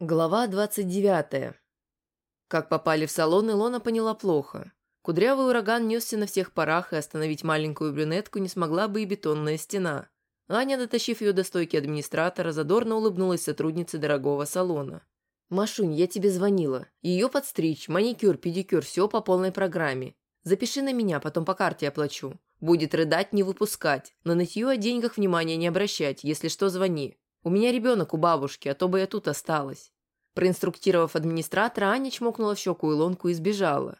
Глава 29. Как попали в салон, Илона поняла плохо. Кудрявый ураган несся на всех парах, и остановить маленькую брюнетку не смогла бы и бетонная стена. Аня, дотащив ее до стойки администратора, задорно улыбнулась сотруднице дорогого салона. «Машунь, я тебе звонила. Ее подстричь, маникюр, педикюр, все по полной программе. Запиши на меня, потом по карте оплачу. Будет рыдать, не выпускать. На нытье о деньгах внимания не обращать. Если что, звони. У меня ребенок у бабушки, а то бы я тут осталась». Проинструктировав администратора, Аня чмокнула в щеку Илонку и сбежала.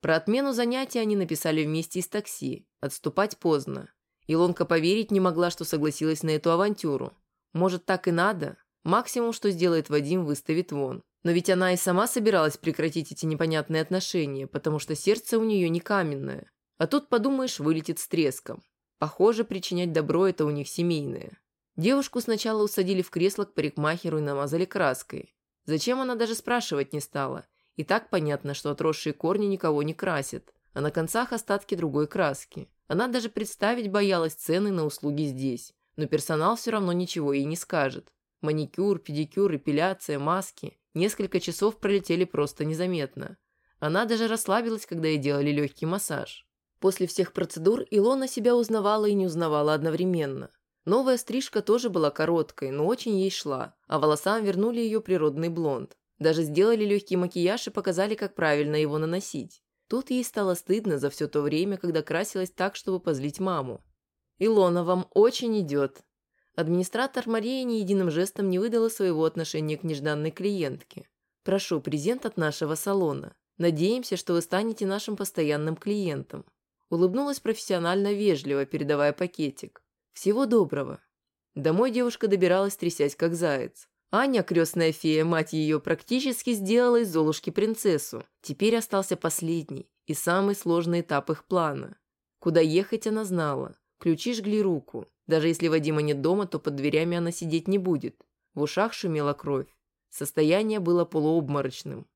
Про отмену занятия они написали вместе из такси. Отступать поздно. Илонка поверить не могла, что согласилась на эту авантюру. Может, так и надо? Максимум, что сделает Вадим, выставит вон. Но ведь она и сама собиралась прекратить эти непонятные отношения, потому что сердце у нее не каменное. А тут, подумаешь, вылетит с треском. Похоже, причинять добро – это у них семейное. Девушку сначала усадили в кресло к парикмахеру и намазали краской. Зачем она даже спрашивать не стала? И так понятно, что отросшие корни никого не красят, а на концах остатки другой краски. Она даже представить боялась цены на услуги здесь, но персонал все равно ничего ей не скажет. Маникюр, педикюр, эпиляция, маски. Несколько часов пролетели просто незаметно. Она даже расслабилась, когда ей делали легкий массаж. После всех процедур Илона себя узнавала и не узнавала одновременно. Новая стрижка тоже была короткой, но очень ей шла, а волосам вернули ее природный блонд. Даже сделали легкий макияж и показали, как правильно его наносить. Тут ей стало стыдно за все то время, когда красилась так, чтобы позлить маму. «Илона, вам очень идет». Администратор Мария ни единым жестом не выдала своего отношения к нежданной клиентке. «Прошу, презент от нашего салона. Надеемся, что вы станете нашим постоянным клиентом». Улыбнулась профессионально вежливо, передавая пакетик. Всего доброго. Домой девушка добиралась, трясясь как заяц. Аня, крестная фея, мать ее, практически сделала из Золушки принцессу. Теперь остался последний и самый сложный этап их плана. Куда ехать она знала. Ключи жгли руку. Даже если Вадима нет дома, то под дверями она сидеть не будет. В ушах шумела кровь. Состояние было полуобморочным.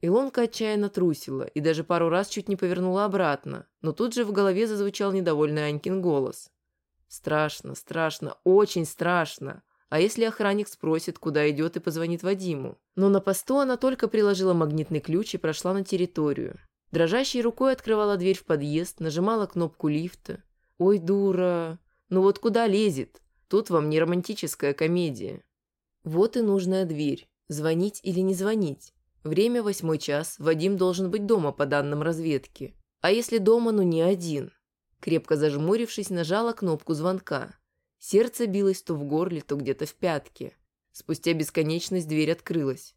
Илонка отчаянно трусила и даже пару раз чуть не повернула обратно, но тут же в голове зазвучал недовольный Анькин голос. Страшно, страшно, очень страшно. А если охранник спросит, куда идет и позвонит Вадиму? Но на посту она только приложила магнитный ключ и прошла на территорию. Дрожащей рукой открывала дверь в подъезд, нажимала кнопку лифта. «Ой, дура! Ну вот куда лезет? Тут вам не романтическая комедия». Вот и нужная дверь. Звонить или не звонить? Время восьмой час, Вадим должен быть дома по данным разведки. А если дома, ну не один? Крепко зажмурившись, нажала кнопку звонка. Сердце билось то в горле, то где-то в пятке. Спустя бесконечность дверь открылась.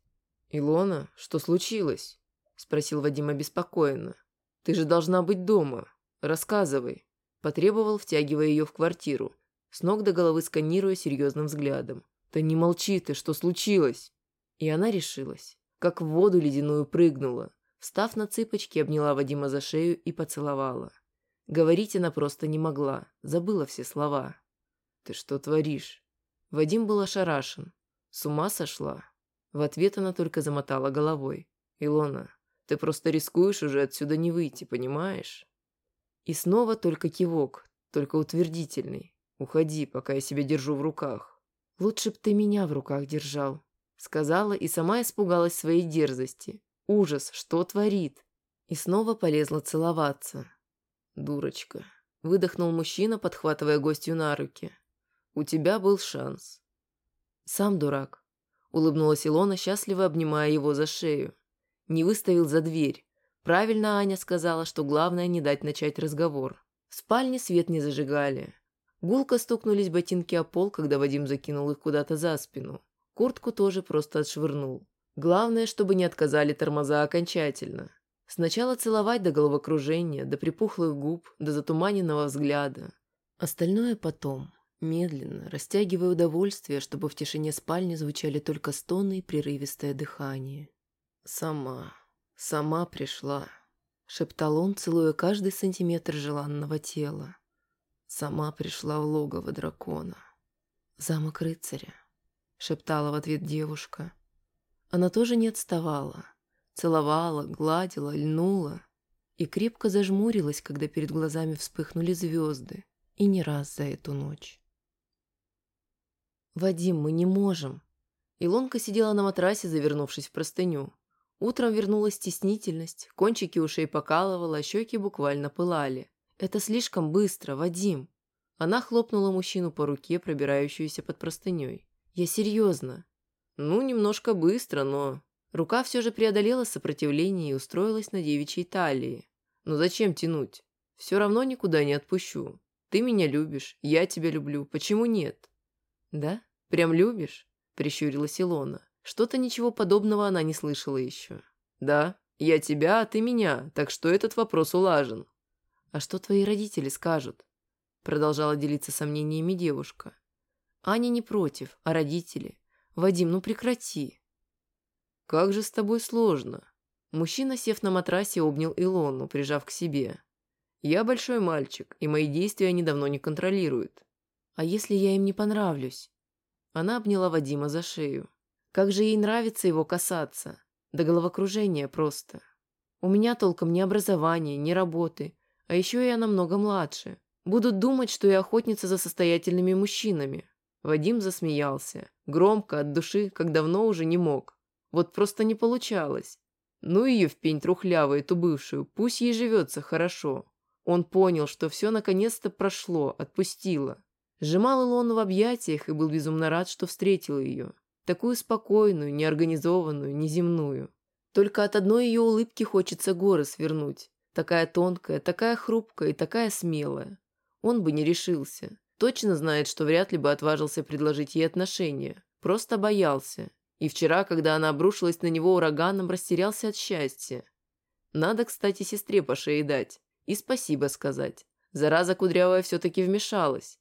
«Илона, что случилось?» – спросил Вадим обеспокоенно. «Ты же должна быть дома. Рассказывай». Потребовал, втягивая ее в квартиру, с ног до головы сканируя серьезным взглядом. «Да не молчи ты, что случилось?» И она решилась. Как в воду ледяную прыгнула. Встав на цыпочки, обняла Вадима за шею и поцеловала. Говорить она просто не могла, забыла все слова. «Ты что творишь?» Вадим был ошарашен. С ума сошла? В ответ она только замотала головой. «Илона, ты просто рискуешь уже отсюда не выйти, понимаешь?» И снова только кивок, только утвердительный. «Уходи, пока я себя держу в руках». «Лучше б ты меня в руках держал», — сказала и сама испугалась своей дерзости. Ужас, что творит? И снова полезла целоваться. «Дурочка», – выдохнул мужчина, подхватывая гостью на руки. «У тебя был шанс». «Сам дурак», – улыбнулась Илона, счастливо обнимая его за шею. Не выставил за дверь. Правильно Аня сказала, что главное не дать начать разговор. В спальне свет не зажигали. Гулко стукнулись ботинки о пол, когда Вадим закинул их куда-то за спину. Куртку тоже просто отшвырнул. Главное, чтобы не отказали тормоза окончательно. Сначала целовать до головокружения, до припухлых губ, до затуманенного взгляда. Остальное потом, медленно, растягивая удовольствие, чтобы в тишине спальни звучали только стоны и прерывистое дыхание. «Сама, сама пришла», — шептал он, целуя каждый сантиметр желанного тела. «Сама пришла в логово дракона». «Замок рыцаря», — шептала в ответ девушка. Она тоже не отставала Целовала, гладила, льнула и крепко зажмурилась, когда перед глазами вспыхнули звезды, и не раз за эту ночь. «Вадим, мы не можем!» Илонка сидела на матрасе, завернувшись в простыню. Утром вернулась стеснительность, кончики ушей покалывала, щеки буквально пылали. «Это слишком быстро, Вадим!» Она хлопнула мужчину по руке, пробирающуюся под простыней. «Я серьезно». «Ну, немножко быстро, но...» Рука все же преодолела сопротивление и устроилась на девичьей талии. «Ну зачем тянуть? Все равно никуда не отпущу. Ты меня любишь, я тебя люблю. Почему нет?» «Да? Прям любишь?» – прищурилась Илона. Что-то ничего подобного она не слышала еще. «Да, я тебя, а ты меня, так что этот вопрос улажен». «А что твои родители скажут?» Продолжала делиться сомнениями девушка. «Аня не против, а родители. Вадим, ну прекрати». «Как же с тобой сложно». Мужчина, сев на матрасе, обнял Илону, прижав к себе. «Я большой мальчик, и мои действия они давно не контролируют». «А если я им не понравлюсь?» Она обняла Вадима за шею. Как же ей нравится его касаться. До головокружения просто. У меня толком ни образования, ни работы. А еще я намного младше. Будут думать, что я охотница за состоятельными мужчинами. Вадим засмеялся. Громко, от души, как давно уже не мог. Вот просто не получалось. Ну ее в пень трухлявую, эту бывшую, пусть ей живется хорошо. Он понял, что все наконец-то прошло, отпустило. Сжимал Илону в объятиях и был безумно рад, что встретил ее. Такую спокойную, неорганизованную, неземную. Только от одной ее улыбки хочется горы свернуть. Такая тонкая, такая хрупкая и такая смелая. Он бы не решился. Точно знает, что вряд ли бы отважился предложить ей отношения. Просто боялся. И вчера, когда она обрушилась на него ураганом, растерялся от счастья. Надо, кстати, сестре по шее дать. И спасибо сказать. Зараза кудрявая все-таки вмешалась.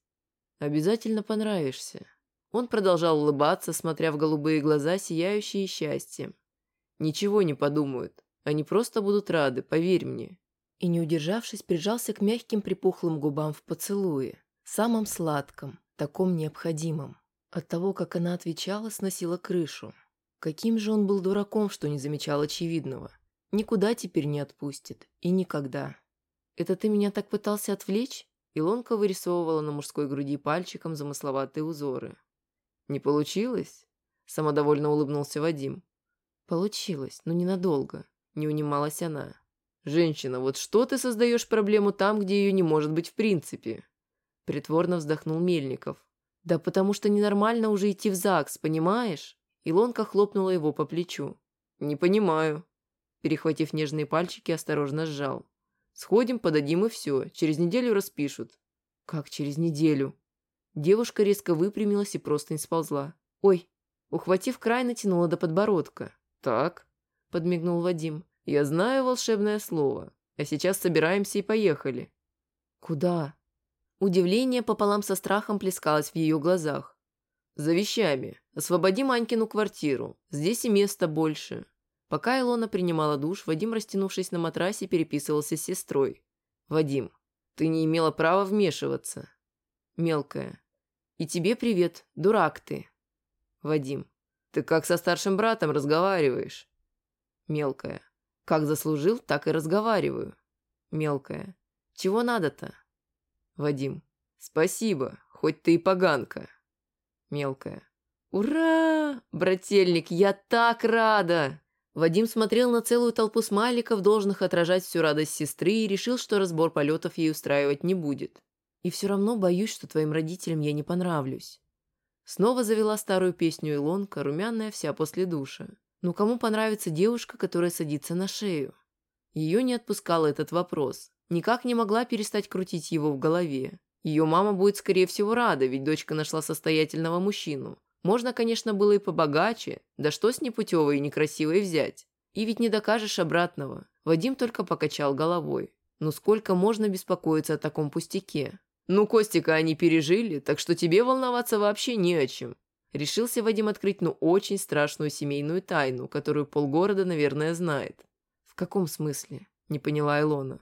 Обязательно понравишься. Он продолжал улыбаться, смотря в голубые глаза, сияющие счастьем. «Ничего не подумают. Они просто будут рады, поверь мне». И, не удержавшись, прижался к мягким припухлым губам в поцелуе. Самом сладком, таком необходимом. От того, как она отвечала, сносила крышу. Каким же он был дураком, что не замечал очевидного. Никуда теперь не отпустит. И никогда. «Это ты меня так пытался отвлечь?» Илонка вырисовывала на мужской груди пальчиком замысловатые узоры. «Не получилось?» – самодовольно улыбнулся Вадим. «Получилось, но ненадолго», – не унималась она. «Женщина, вот что ты создаешь проблему там, где ее не может быть в принципе?» Притворно вздохнул Мельников. «Да потому что ненормально уже идти в ЗАГС, понимаешь?» Илонка хлопнула его по плечу. «Не понимаю». Перехватив нежные пальчики, осторожно сжал. «Сходим, подадим и все. Через неделю распишут». «Как через неделю?» Девушка резко выпрямилась и просто не сползла. «Ой!» Ухватив край, натянула до подбородка. «Так», — подмигнул Вадим, — «я знаю волшебное слово. А сейчас собираемся и поехали». «Куда?» Удивление пополам со страхом плескалось в ее глазах. «За вещами. Освободи Манькину квартиру. Здесь и места больше». Пока Илона принимала душ, Вадим, растянувшись на матрасе, переписывался с сестрой. «Вадим, ты не имела права вмешиваться». «Мелкая, и тебе привет, дурак ты. Вадим. Ты как со старшим братом разговариваешь? Мелкая. Как заслужил, так и разговариваю. Мелкая. Чего надо-то? Вадим. Спасибо, хоть ты и поганка. Мелкая. «Ура! Брательник, я так рада!» Вадим смотрел на целую толпу смайликов, должных отражать всю радость сестры, и решил, что разбор полетов ей устраивать не будет. И все равно боюсь, что твоим родителям я не понравлюсь. Снова завела старую песню Илонка, румяная вся после душа. Но «Ну, кому понравится девушка, которая садится на шею? Ее не отпускал этот вопрос. Никак не могла перестать крутить его в голове. Ее мама будет, скорее всего, рада, ведь дочка нашла состоятельного мужчину. Можно, конечно, было и побогаче, да что с непутевой и некрасивой взять? И ведь не докажешь обратного. Вадим только покачал головой. Ну сколько можно беспокоиться о таком пустяке? Ну, Костика они пережили, так что тебе волноваться вообще не о чем. Решился Вадим открыть, ну, очень страшную семейную тайну, которую полгорода, наверное, знает. В каком смысле? Не поняла Илона.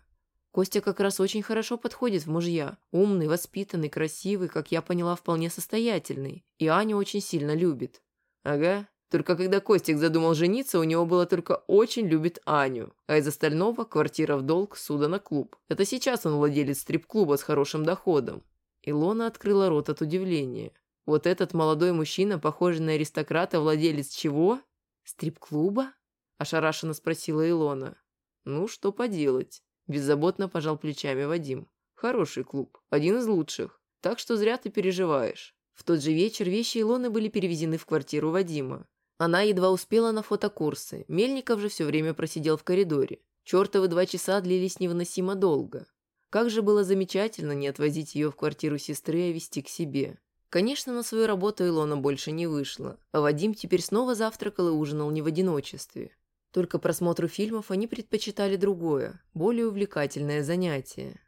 Костя как раз очень хорошо подходит в мужья. Умный, воспитанный, красивый, как я поняла, вполне состоятельный. И Аню очень сильно любит. Ага, только когда Костик задумал жениться, у него было только «очень любит Аню», а из остального – квартира в долг, суда на клуб. Это сейчас он владелец стрип-клуба с хорошим доходом. Илона открыла рот от удивления. Вот этот молодой мужчина, похожий на аристократа, владелец чего? Стрип-клуба? Ошарашенно спросила Илона. Ну, что поделать. Беззаботно пожал плечами Вадим. Хороший клуб, один из лучших. Так что зря ты переживаешь. В тот же вечер вещи Илоны были перевезены в квартиру Вадима. Она едва успела на фотокурсы. Мельников же все время просидел в коридоре. Чертовы два часа длились невыносимо долго. Как же было замечательно не отвозить ее в квартиру сестры, а вести к себе. Конечно, на свою работу Илона больше не вышла, а Вадим теперь снова завтракал и ужинал не в одиночестве. Только просмотру фильмов они предпочитали другое, более увлекательное занятие.